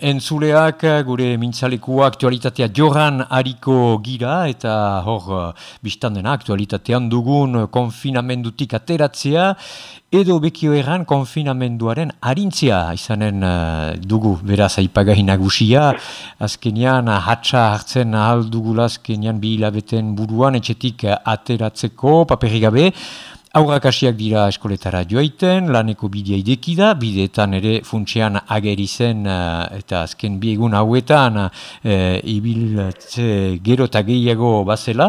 Entzuleak, gure mintzalekua aktualitatea joran hariko gira eta hor biztan dena aktualitatean dugun konfinamendutik ateratzea edo bekio erran konfinamenduaren harintzia izanen uh, dugu. Beraz aipagai nagusia azkenian hatsa hartzen ahal dugula azkenian bi hilabeten buruan etxetik ateratzeko paperri gabe Aurrak hasiak dira eskoletara joaiten, laneko bidea idekida, bideetan ere funtsean ageri zen uh, eta azken biegun hauetan uh, ibiltze gero eta gehiago bazela.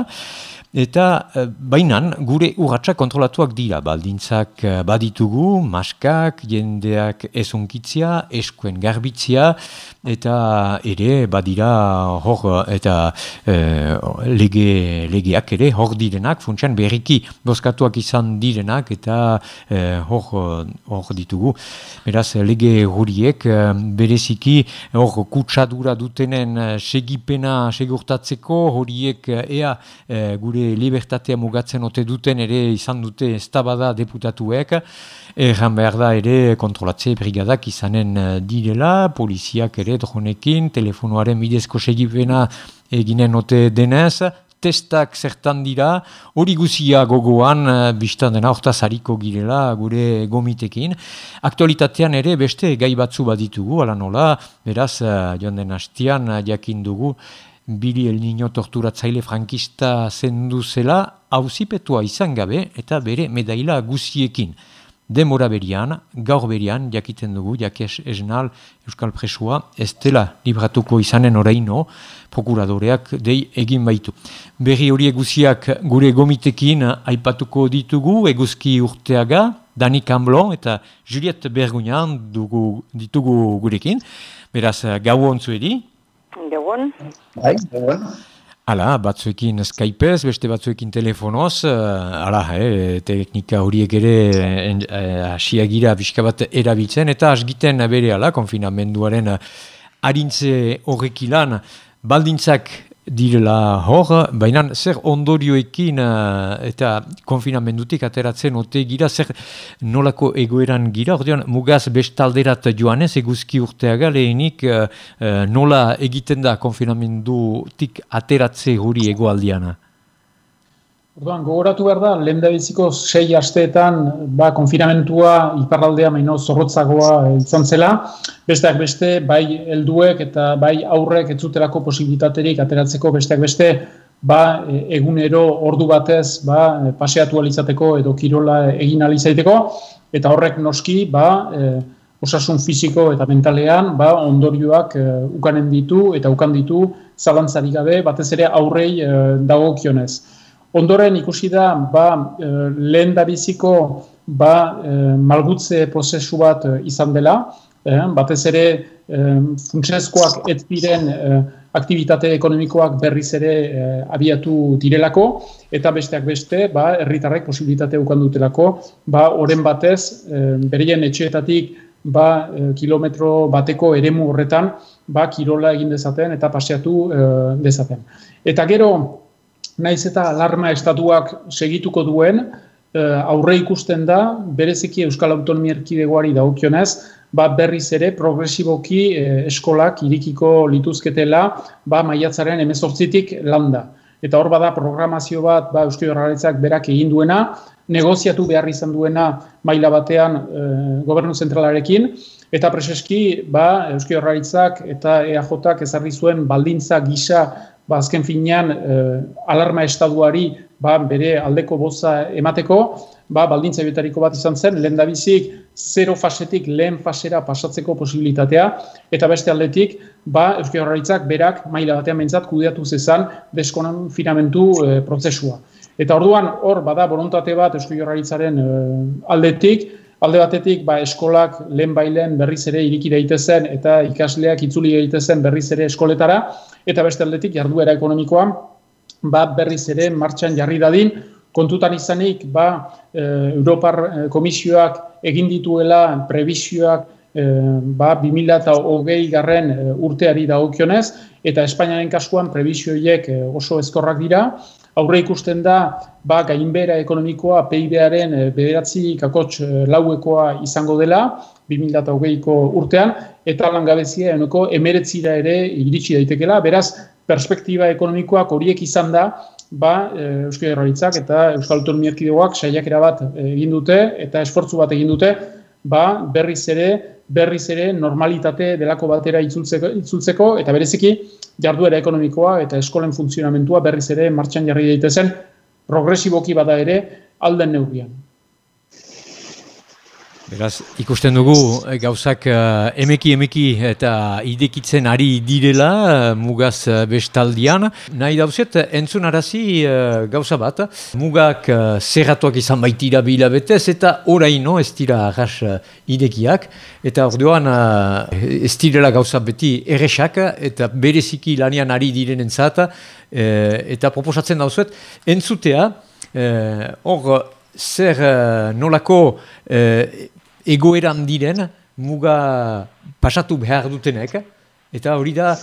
Eta eh, bainan gure urratsak kontrolatuak dira, baldintzak eh, baditugu, maskak, jendeak ezunkitzia, eskuen garbitzia, eta ere badira hor eta e, lege, legeak ere hor direnak, funtsian berriki bozkatuak izan direnak eta e, hor, hor ditugu. Beraz, lege horiek bereziki hor kutsadura dutenen segipena segurtatzeko horiek ea gure libertatea mugatzen ote duten ere izan dute estabada deputatuek, erran behar da ere kontrolatze brigadak izanen eh, direla, poliziak ere dronekin, telefonoaren bidezko segipena eginen ote denez, testak zertan dira, hori guzia gogoan, eh, biztan dena, orta zariko girela gure gomitekin. Aktualitatean ere beste gai batzu baditugu, ala nola, beraz, eh, joan den hastian, jakin dugu, Bili el niño torturatzaile frankista zendu zela, hauzipetua izan gabe eta bere medaila guziekin. Demora berian, gaur berian, jakiten dugu, jakes esnal Euskal Presua, ez dela libratuko izanen oraino, prokuradoreak dei egin baitu. Berri horiek guziak gure gomitekin aipatuko ditugu, eguzki urteaga, Dani Camblon eta Juliette Bergunian dugu, ditugu gurekin. Beraz, gau ontzuedi, Gabon. Bai, gabon. Hala, batzuekin Skypez, beste batzuekin telefonoz, uh, ala, eh, teknika horiek ere eh, asiagira uh, bat erabiltzen, eta asgiten bere ala, konfinamenduaren harintze horrekilan, baldintzak direla hor, baina zer ondorioekin uh, eta konfinamendutik ateratzen ote gira, zer nolako egoeran gira, ordean mugaz bestalderat joanez eguzki urteaga lehenik uh, nola egiten da konfinamendutik ateratze hori egoaldiana? Orduan, gogoratu behar da, lehen da biziko sei asteetan ba, konfinamentua iparraldea maino zorrotzagoa izan zela. Besteak beste, bai helduek eta bai aurrek etzuterako posibilitaterik ateratzeko besteak beste, ba, e, egunero ordu batez ba, paseatu alizateko edo kirola egin alizaiteko. Eta horrek noski, ba, e, osasun fisiko eta mentalean ba, ondorioak e, ukanen ditu eta ukan ditu zalantzarik gabe, batez ere aurrei e, dago kionez. Ondoren ikusi da ba, e, lehen da biziko ba, e, malgutze prozesu bat e, izan dela, e, batez ere e, funtsezkoak ez diren e, aktivitate ekonomikoak berriz ere e, abiatu direlako, eta besteak beste, ba, herritarrek posibilitate ukan dutelako, ba, oren batez, e, berien etxeetatik ba, kilometro bateko eremu horretan, ba, kirola egin dezaten eta paseatu e, dezaten. Eta gero, naiz eta alarma estatuak segituko duen, eh, aurre ikusten da, bereziki Euskal Autonomia Erkidegoari daukionez, ba berriz ere progresiboki eh, eskolak irikiko lituzketela, ba maiatzaren emezortzitik landa. Eta hor bada programazio bat, ba Euskal Horraritzak berak egin duena, negoziatu behar izan duena maila batean e, gobernu zentralarekin, eta preseski ba, Euskal Horraritzak eta EAJak ezarri zuen baldintza gisa ba, azken finean eh, alarma estaduari ba, bere aldeko boza emateko, ba, baldintza betariko bat izan zen, lehen bizik, zero fasetik lehen fasera pasatzeko posibilitatea, eta beste aldetik, ba, Euskal Horraritzak berak maila batean mentzat kudeatu zezan deskonan finamentu eh, prozesua. Eta orduan, hor, bada, borontate bat Euskal Horraritzaren eh, aldetik, Alde batetik, ba, eskolak lehen bailen berriz ere iriki daitezen eta ikasleak itzuli daitezen berriz ere eskoletara, eta beste aldetik jarduera ekonomikoan ba, berriz ere martxan jarri dadin, kontutan izanik ba, e, Europar e, Komisioak egin dituela prebizioak e, ba, 2008 garren urteari dagokionez, eta Espainiaren kasuan prebizioiek oso ezkorrak dira, aurre ikusten da, ba, gainbera ekonomikoa PIB-aren e, bederatzi kakotx e, lauekoa izango dela, 2008ko urtean, eta langabezia enoko emeretzira ere iritsi daitekela, beraz, perspektiba ekonomikoak horiek izan da, ba, e, Euskal Herraritzak eta Euskal Autonomia Erkidegoak saiakera bat egin dute eta esfortzu bat egin dute, ba, berriz ere, berriz ere normalitate delako batera itzultzeko, itzultzeko eta bereziki jarduera ekonomikoa eta eskolen funtzionamentua berriz ere martxan jarri daitezen progresiboki bada ere alden neurrian. Beraz, ikusten dugu eh, gauzak uh, emeki emeki eta idekitzen ari direla uh, mugaz uh, bestaldian. Nahi dauzet, entzun arazi uh, gauza bat, mugak uh, zerratuak izan baitira bila betez eta oraino ez dira arras uh, idekiak. Eta orduan uh, ez direla gauza beti erresak eta bereziki lanian ari direnen zata. eta proposatzen dauzet, entzutea, hor, zer nolako egoeran diren muga pasatu behar dutenek, eta hori da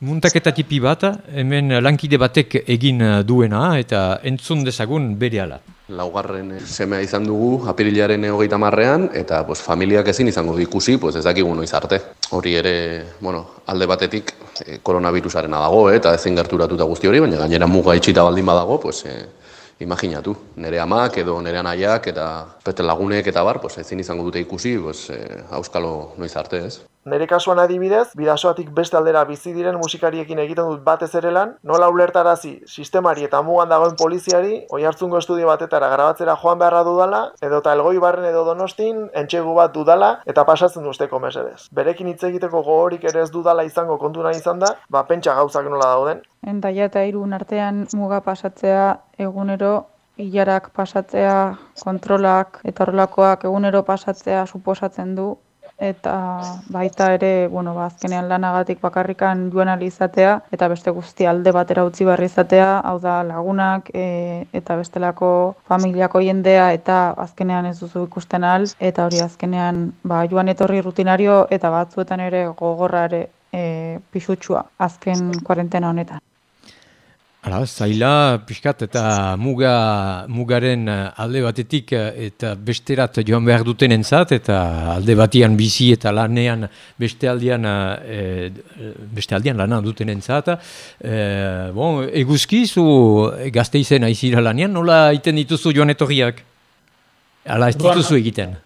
muntaketa tipi bat, hemen lankide batek egin duena, eta entzun dezagun bere ala. Laugarren semea izan dugu, apirilaren hogeita marrean, eta pues, familiak ezin izango ikusi, pues, ez dakigu noiz arte. Hori ere, bueno, alde batetik, eh, koronavirusaren dago, eh, eta ezin gerturatuta guzti hori, baina gainera muga itxita baldin badago, pues, eh, imaginatu, nire amak edo nire anaiak eta pete lagunek eta bar, pues, ezin izango dute ikusi, pues, eh, auskalo noiz arte ez. Nere kasuan adibidez, bidasoatik beste aldera bizi diren musikariekin egiten dut batez ere lan, nola ulertarazi sistemari eta mugan dagoen poliziari, oi hartzungo estudio batetara grabatzera joan beharra dudala, edo eta elgoi barren edo donostin, entxegu bat dudala, eta pasatzen duzteko mesedez. Berekin hitz egiteko gogorik ere ez dudala izango kontuna izan da, ba pentsa gauzak nola dauden. Endaia eta irun artean muga pasatzea egunero, hilarak pasatzea, kontrolak eta horrelakoak egunero pasatzea suposatzen du, eta baita ere, bueno, ba, azkenean lanagatik bakarrikan joan izatea eta beste guzti alde batera utzi barri izatea, hau da lagunak e, eta bestelako familiako jendea eta azkenean ez duzu ikusten al, eta hori azkenean ba, joan etorri rutinario eta batzuetan ere gogorrare e, pixutsua azken kuarentena honetan. Hala, zaila, pixkat eta muga, mugaren eh, alde batetik eh, eta besterat joan behar duten entzat, eta alde batian bizi eta lanean beste aldean, e, beste aldean lana duten entzat. E, bon, eguzki, zu gazte izen aizira lanean, nola iten dituzu joan etorriak? Hala, ez dituzu egiten?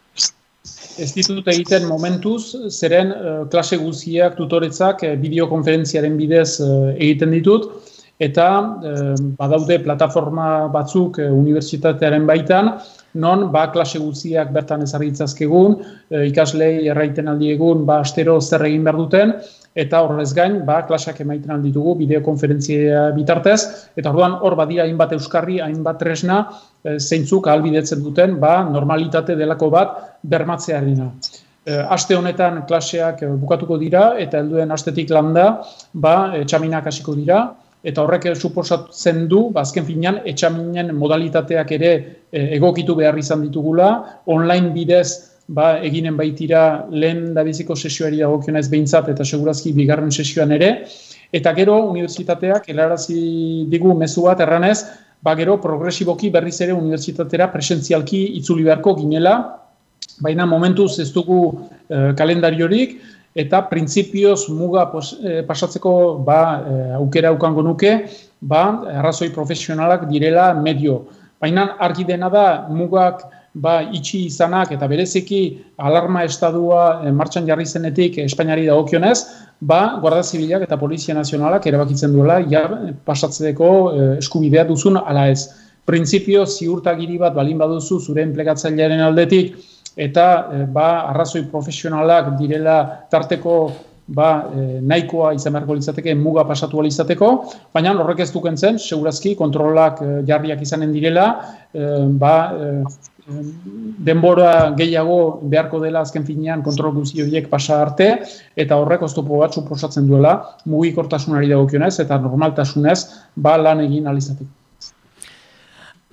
Ez ditut egiten momentuz, zeren klase guziak, tutoretzak, bideokonferentziaren bidez egiten ditut, eta e, badaude plataforma batzuk e, unibertsitatearen baitan, non ba klase guztiak bertan ezarritzazkegun, e, ikaslei erraiten aldiegun ba astero zer egin behar duten, eta horrez gain, ba, klaseak emaiten alditugu bideokonferentzia bitartez, eta orduan hor badira hainbat euskarri, hainbat tresna, e, zeintzuk ahalbidetzen duten, ba, normalitate delako bat bermatzearena. E, aste honetan klaseak bukatuko dira, eta helduen astetik landa, ba, txaminak hasiko dira, eta horrek suposatzen du, bazken ba, finean, etxaminen modalitateak ere e, egokitu behar izan ditugula, online bidez ba, eginen baitira lehen dabiziko sesioari dagokiona ez behintzat eta segurazki bigarren sesioan ere, eta gero unibertsitateak helarazi digu mezu bat erranez, ba gero progresiboki berriz ere unibertsitatera presentzialki itzuli beharko ginela, baina momentuz ez dugu e, kalendariorik, eta printzipioz muga pos, e, pasatzeko ba, e, aukera ukango nuke, ba, arrazoi profesionalak direla medio. Baina argi dena da mugak ba, itxi izanak eta bereziki alarma estadua e, martxan jarri zenetik Espainiari dagokionez, ba, Guarda Zibilak eta Polizia Nazionalak erabakitzen duela jar, pasatzeko e, eskubidea duzun ala ez. Printzipio ziurtagiri bat balin baduzu zure enplegatzailearen aldetik, eta e, ba, arrazoi profesionalak direla tarteko ba, e, nahikoa izan beharko litzateke muga pasatu izateko, baina horrek ez dukentzen, segurazki kontrolak e, jarriak izanen direla, e, ba, denbora gehiago beharko dela azken finean kontrol guzi horiek pasa arte, eta horrek oztopo bat suposatzen duela mugikortasunari dagokionez eta normaltasunez ba lan egin alizateko.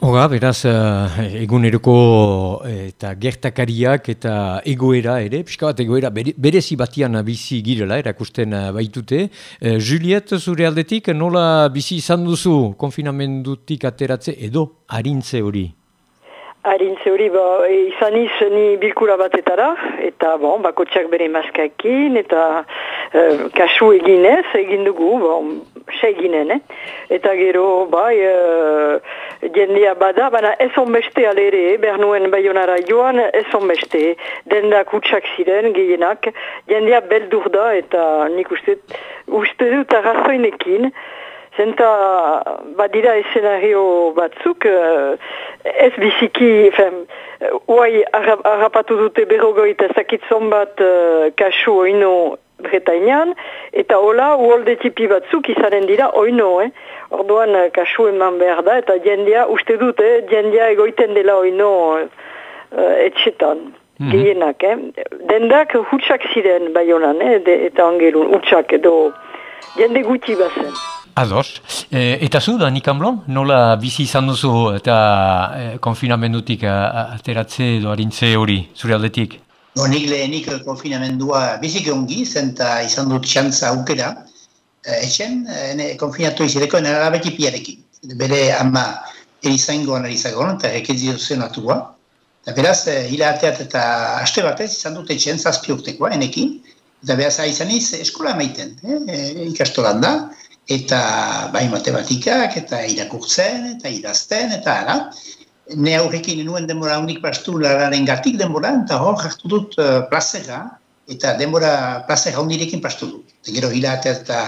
Hora, beraz, eh, eguneroko eh, eta gertakariak eta egoera ere, pixka bat egoera berezi batian bizi girela, erakusten eh, baitute. Juliet, zure aldetik, nola bizi izan duzu konfinamendutik ateratze edo harintze hori? Harintze hori, ba, izan ni bilkura batetara, eta bon, bakotxak bere maskakin, eta kasu eginez, egin dugu, bon, se eginen, eh? Eta gero, bai, jendia bada, baina ez onbeste alere, behar nuen baionara joan, ez onbeste, dendak utxak ziren, gehienak, jendia beldur da, eta nik uste, uste dut arrazoinekin, zenta badira eszenario batzuk, uh, ez biziki, fem, uai harrapatu dute berrogoita zakitzon bat uh, kasu oino Bretainan, eta hola uolde tipi batzuk izanen dira oino, eh? Orduan eh, kasu eman behar da, eta jendia, uste dut, eh, jendia egoiten dela oino uh, etxetan, mm gehienak, eh? Dendak hutsak ziren bai honan, eh? eta angelun, hutsak edo jende guti bazen. Ados. E, eta zu, da, nik nola bizi izan duzu eta e, konfinamendutik ateratze edo harintze hori, zure aldetik? No, nik lehenik konfinamendua bizik ongi, zenta izan dut txantza aukera, Eh, etxen, ene, konfinatu izideko, nera labeki piarekin. Bere ama erizaingoan erizagoan, eta eketzio zen atua. Eta beraz, eh, hilateat eta aste batez izan dute etxen zazpi urtekoa, enekin. Eta beraz, izan iz, eskola maiten, eh, ikastolan da. Eta bai matematikak, eta irakurtzen, eta idazten, eta ara. Ne aurrekin nuen denbora unik bastu lararen gatik denbora, eta hor jartu dut uh, plazera, eta denbora plaza jaunirekin pastu du. Eta gero hilatea eta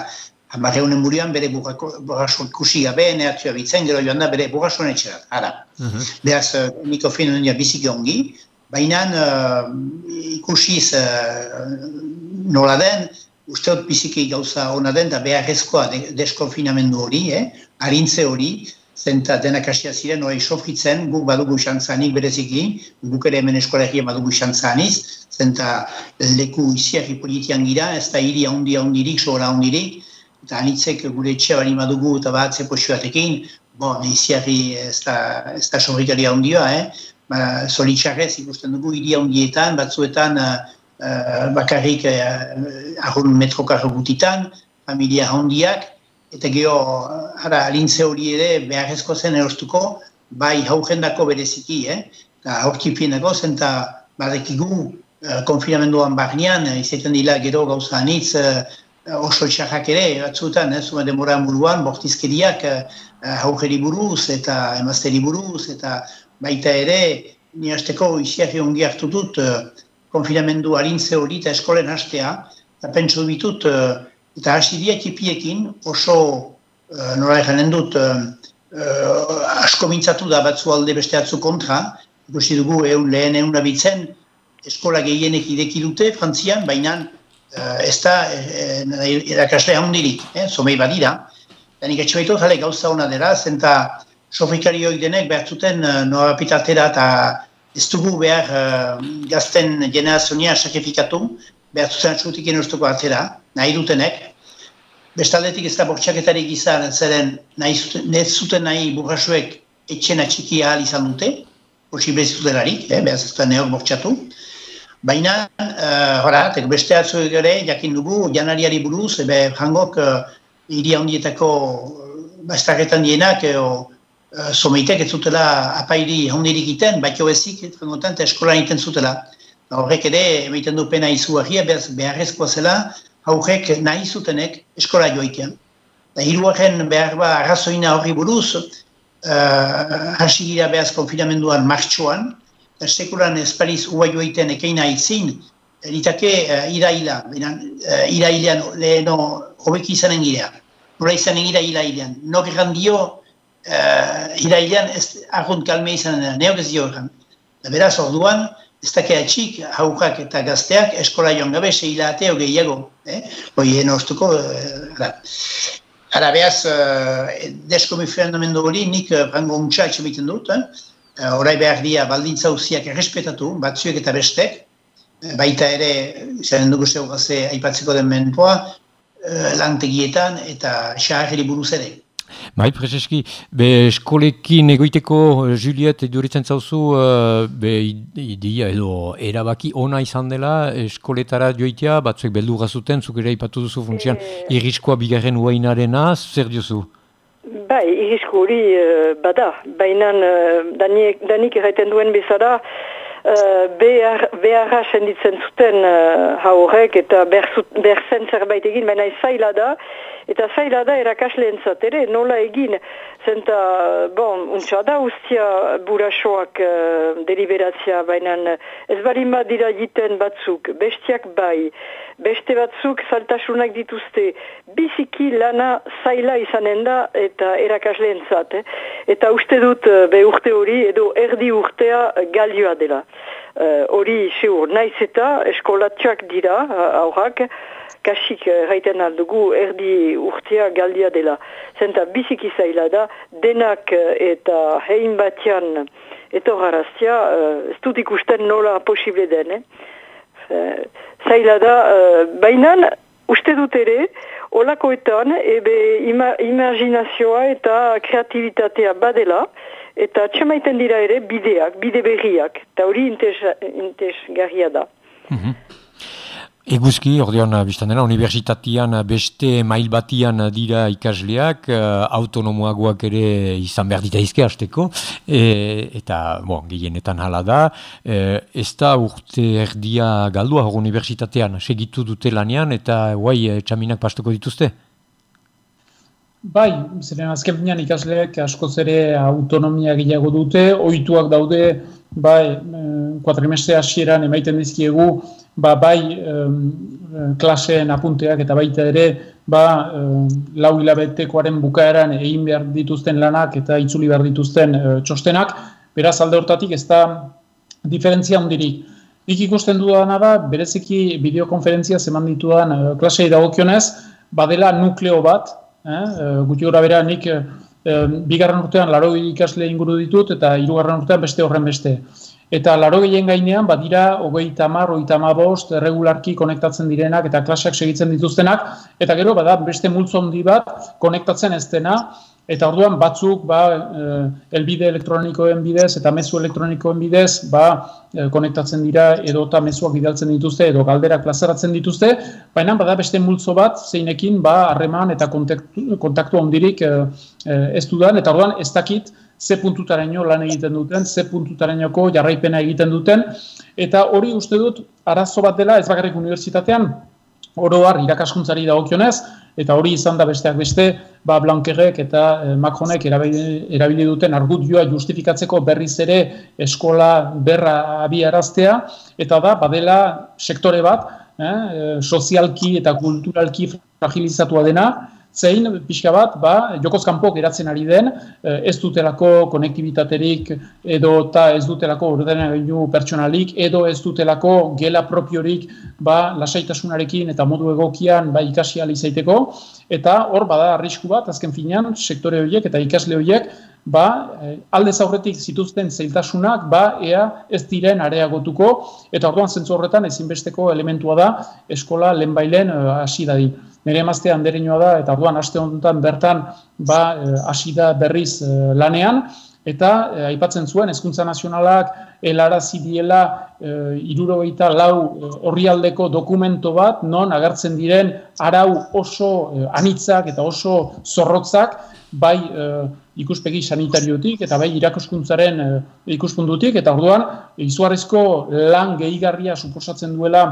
amarreunen burian bere burraso ikusi gabe, neatua bitzen, gero joan da bere burrasoan etxerat. Ara, uh mhm. -huh. behaz, uh, niko biziki ongi, baina uh, ikusiz uh, nola den, usteot biziki gauza ona den, da beharrezkoa deskonfinamendu hori, eh? harintze hori, zenta denak hasia ziren, oai sofritzen, guk badugu xantzanik bereziki, guk ere hemen eskolegia badugu xantzaniz, zenta leku iziarri politian gira, ez da hiri handi handirik, sohora handirik, eta anitzek gure etxe bari badugu eta bat ze posioatekin, bon, iziarri ez da, ez da sohrikaria handia, eh? ba, ikusten dugu hiri handietan, batzuetan uh, bakarrik uh, arrun metrokarro gutitan, familia handiak, eta geho, ara, alintze hori ere beharrezko zen erostuko, bai haujendako bereziki, eh? eta haurkipien dago zen, eta badekigu uh, konfinamenduan barnean, uh, izaten dila gero gauza anitz, uh, oso txarrak ere, batzuetan, eh, zuma demora buruan, bortizkeriak uh, buruz eta emazteri buruz, eta baita ere, ni hasteko iziak ongi hartu dut, uh, konfinamendu alintze hori eta eskolen hastea, eta pentsu bitut, Eta hasi tipiekin oso, uh, nola eganen dut, uh, asko mintzatu da batzu alde beste atzu kontra, ikusi dugu egun lehen egun abitzen, eskola gehienek ideki dute, frantzian, baina ez da erakasle handirik, eh, zomei badira. Eta nik etxe baitu jale gauza hona dira, zenta sofrikarioik denek behar zuten uh, noa pitatera eta ez dugu behar uh, gazten generazionia sakrifikatu, behar zuten atxutik enostuko atera, nahi dutenek. Bestaldetik ez da bortxaketarik izan, zeren nahi zuten, zuten nahi burrasuek etxena txiki ahal izan dute, posible zutelarik, eh, behar ez da neok bortxatu. Baina, uh, beste atzuek ere, jakin dugu, janariari buruz, ebe jangok, uh, hiri handietako bastarretan dienak, uh, uh, someitek ez zutela apairi handirik iten, baito ezik, jangotan, eskola iten zutela. Horrek ere, emaiten du pena izuagia, beharrezkoa zela, aurrek nahi zutenek eskola joitean. Da hiruaren behar ba arrazoina horri buruz, uh, hasi gira behaz konfinamenduan martxoan, eta sekulan espariz ua joiten ekeina itzin, eritake uh, iraila, uh, irailean leheno hobek izanen gira. Nora izanen gira irailean. Nok egan dio, uh, irailean ez argunt kalme izanen dira, neok ez dio egan. Beraz, orduan, ez dakea txik, haukak eta gazteak eskola joan gabe, zehila ateo gehiago. Eh? Hoi, enortuko, eh, ara behaz, eh, deskomi fenomendu hori, nik eh, frango untsa etxe dut, eh? orai behar dia baldintza usiak errespetatu, batzuek eta bestek, eh, baita ere, zaren dugu zeu gaze aipatzeko den menpoa, eh, lantegietan eta xaharri buruz ere. Bai, Prezeski, be eskolekin egoiteko, uh, Juliet, eduritzen zauzu, uh, be idia edo erabaki ona izan dela eskoletara joitea, batzuek beldu gazuten, zuk ere ipatu duzu funtsian, e... irriskoa bigarren uainarena, zer diozu? Bai, irrisko hori uh, bada, baina uh, danik, danik erraiten duen bezala, Uh, behar, beharra senditzen zuten uh, haurek eta berzen zerbait egin, baina zaila da, eta zaila da erakasleen ere, nola egin, zenta, bon, untsa da ustia burasoak uh, deliberatzia, baina ez balima dira jiten batzuk, bestiak bai, beste batzuk saltasunak dituzte, biziki lana zaila izanen da eta erakasleen eh? eta uste dut uh, be urte hori edo erdi urtea galioa dela. Uh, hori uh, seur, naiz eta eskolatxak dira, aurrak, kasik eh, aldugu erdi urtea galdia dela. Zenta biziki zaila da, denak eh, eta hein batian eto garaztia, uh, ez dut ikusten nola posible den. Eh? zaila da, uh, bainan uste dut ere, olakoetan ebe ima, imaginazioa eta kreativitatea badela, eta txamaiten dira ere bideak, bide berriak, eta hori intes, garria da. Mm Eguzki, ordean, biztan dena, universitatian beste mail batian dira ikasleak, uh, autonomoagoak ere izan behar dita izke hasteko, e, eta, bon, gehienetan hala da, e, ez da urte erdia galdua hor universitatean, segitu dute lanean, eta guai, txaminak pasteko dituzte? Bai, ziren azken binean ikasleak askoz ere autonomia gehiago dute, ohituak daude, bai, kuatrimestre hasieran emaiten dizkiegu, ba, bai um, klaseen apunteak eta baita ere ba, um, lau hilabetekoaren bukaeran egin behar dituzten lanak eta itzuli behar dituzten uh, txostenak, beraz alde hortatik ez da diferentzia hundirik. Nik ikusten dudana da, bereziki bideokonferentzia zeman ditudan uh, klasei dagokionez, badela nukleo bat, eh? uh, guti gura bera nik uh, bigarren urtean laro ikasle inguru ditut eta hirugarren urtean beste horren beste. Eta laro gehien gainean, badira, hogei tamar, hogei tamabost, regularki konektatzen direnak eta klaseak segitzen dituztenak, eta gero, bada, beste multzo handi bat, konektatzen ez dena, eta orduan batzuk, ba, eh, elbide elektronikoen bidez eta mezu elektronikoen bidez, ba, eh, konektatzen dira, edo eta mezuak bidaltzen dituzte, edo galderak plazaratzen dituzte, baina, bada, beste multzo bat, zeinekin, ba, harreman eta kontaktu, kontaktu handirik eh, ez dudan, eta orduan, ez dakit, ze puntutaraino lan egiten duten, ze puntutarainoko jarraipena egiten duten, eta hori uste dut arazo bat dela ez bakarrik unibertsitatean, oroar irakaskuntzari dagokionez, eta hori izan da besteak beste, ba Blankerrek eta eh, Macronek erabili, duten argudioa justifikatzeko berriz ere eskola berra abiaraztea, eta da, badela sektore bat, eh, sozialki eta kulturalki fragilizatua dena, zein pixka bat, ba, jokoz kanpo geratzen ari den, eh, ez dutelako konektibitaterik edo eta ez dutelako ordenagailu pertsonalik edo ez dutelako gela propiorik ba, lasaitasunarekin eta modu egokian ba, ikasi alizaiteko. Eta hor bada arrisku bat, azken finean, sektore horiek eta ikasle horiek ba, eh, alde zaurretik zituzten zeiltasunak, ba, ea ez diren areagotuko, eta orduan zentzu horretan ezinbesteko elementua da eskola lehenbailen eh, hasi dadin nire emazte handereinoa da, eta orduan aste honetan bertan ba, eh, hasi da berriz eh, lanean, eta eh, aipatzen zuen, hezkuntza nazionalak helarazi diela e, irurogeita lau horrialdeko dokumento bat, non agertzen diren arau oso anitzak eta oso zorrotzak, bai ikuspegi sanitariotik eta bai irakoskuntzaren e, ikuspundutik, eta orduan izuarrizko lan gehigarria suposatzen duela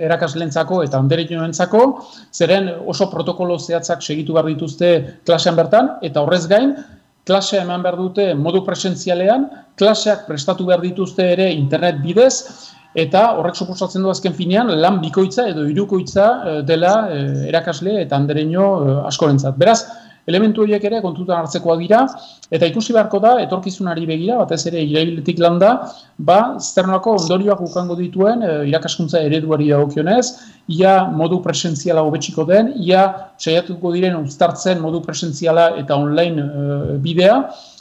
erakaslentzako eta andereinoentzako, zeren oso protokolo zehatzak segitu behar dituzte klasean bertan, eta horrez gain, klasea eman behar dute modu presentzialean, klaseak prestatu behar dituzte ere internet bidez, eta horrek suposatzen du azken finean lan bikoitza edo irukoitza eh, dela eh, erakasle eta andereino eh, askorentzat. Beraz, elementu horiek ere kontutan hartzekoak dira, eta ikusi beharko da, etorkizunari begira, batez ere irailetik landa, ba, zernolako ondorioak ukango dituen e, irakaskuntza ereduari dagokionez, ia modu presentziala hobetsiko den, ia saiatuko diren uztartzen modu presentziala eta online e, bidea,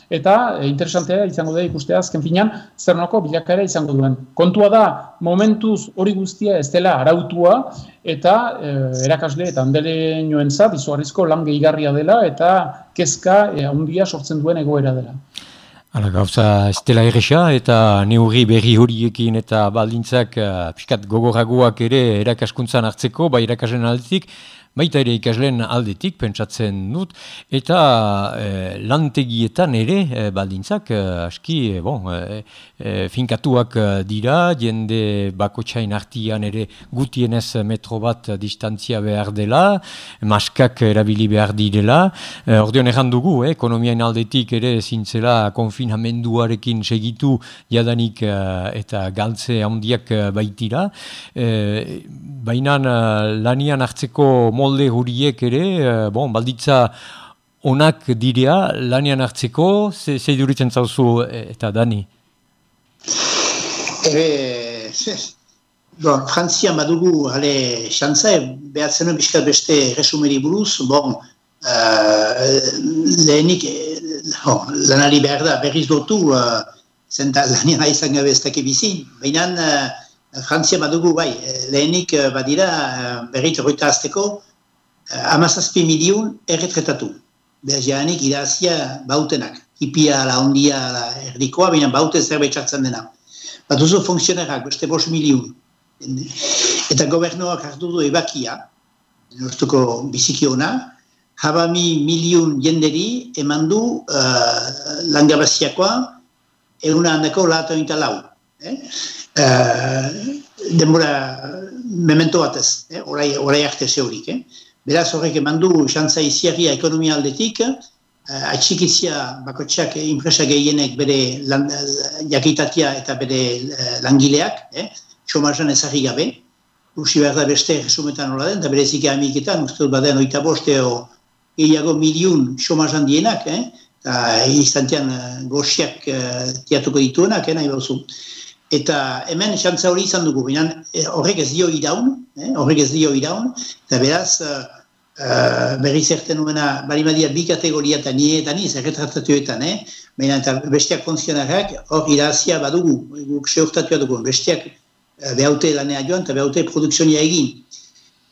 eta e, interesantea izango da ikustea azken finan zer noko bilakaera izango duen. Kontua da momentuz hori guztia ez dela arautua eta e, erakasle eta handele nioen zat lan gehigarria dela eta kezka e, sortzen duen egoera dela. Hala gauza ez dela erresa eta neurri berri horiekin eta baldintzak uh, piskat gogoraguak ere erakaskuntzan hartzeko, bai erakasen aldetik, baita ere ikasleen aldetik pentsatzen dut, eta e, lantegietan ere e, baldintzak e, aski bon, finkatuak dira, jende bakotsain artian ere gutienez metro bat distantzia behar dela, maskak erabili behar direla, e, ordeon errandugu, eh, ekonomiain aldetik ere zintzela konfinamenduarekin segitu jadanik eta galtze handiak baitira, e, baina lanian hartzeko molde huriek ere, uh, bon, balditza onak direa, lanian hartzeko, ze, ze duritzen zauzu eh, eta dani? Ebe, bon, Frantzia badugu, ale, xantza, behatzen bizkat beste resumeri buruz, bon, uh, lehenik, oh, lanari behar da, berriz dotu, uh, zenta lanian aizan gabe ez dake bizi, baina uh, Frantzia badugu, bai, lehenik badira, berriz horreta azteko, amazazpi miliun erretretatu. Bergeanik irazia bautenak. Ipia, la ondia, la erdikoa, baina baute zerbait txartzen dena. Bat duzu funtzionerak, beste bos miliun. Eta gobernoak hartu du ebakia, nortuko biziki ona, habami miliun jenderi eman du uh, langabaziakoa eguna handako lata ointa lau. Eh? Uh, denbora memento batez, eh? orai, orai arte zeurik. Eh? Beraz horrek eman du xantza iziagia ekonomia aldetik, uh, atxikizia bakotxak inpresa gehienek bere lan, jakitatia eta bere uh, langileak, eh? xomazan ezagri gabe, usi behar da beste resumetan hola den, eta bere zike amiketan, uste dut baden oita bosteo gehiago miliun xomazan dienak, eh? eta instantean uh, goxiak uh, tiatuko dituenak, eh, nahi bauzu. Eta hemen xantza hori izan dugu, binan, eh, horrek ez dio iraun, eh, horrek ez dio iraun, eta beraz, uh, uh, berri zerten nuena, bali badia bi kategoria eta nie eta niz, erretratatuetan, eh? Baina eta bestiak funtzionarrak hor irazia badugu, guk seurtatu dugu, bestiak uh, behaute lanea joan eta behaute produksionia egin.